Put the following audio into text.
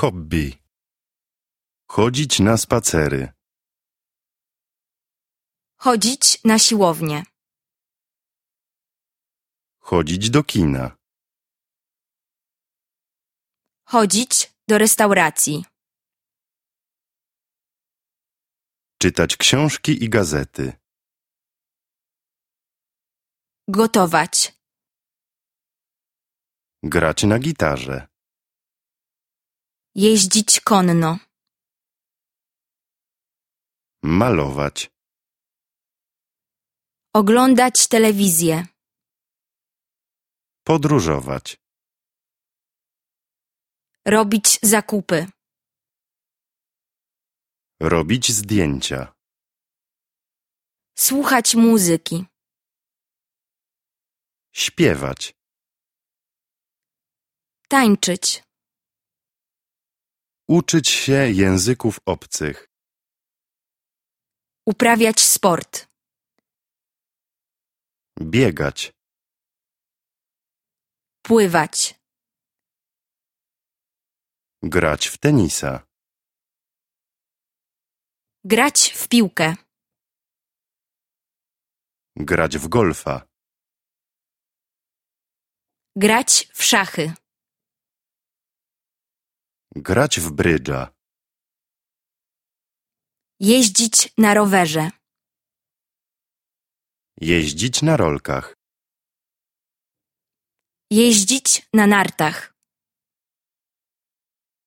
hobby. Chodzić na spacery. Chodzić na siłownię. Chodzić do kina. Chodzić do restauracji. Czytać książki i gazety. Gotować. Grać na gitarze. Jeździć konno. Malować. Oglądać telewizję. Podróżować. Robić zakupy. Robić zdjęcia. Słuchać muzyki. Śpiewać. Tańczyć. Uczyć się języków obcych. Uprawiać sport. Biegać. Pływać. Grać w tenisa. Grać w piłkę. Grać w golfa. Grać w szachy. Grać w brydża. Jeździć na rowerze. Jeździć na rolkach. Jeździć na nartach.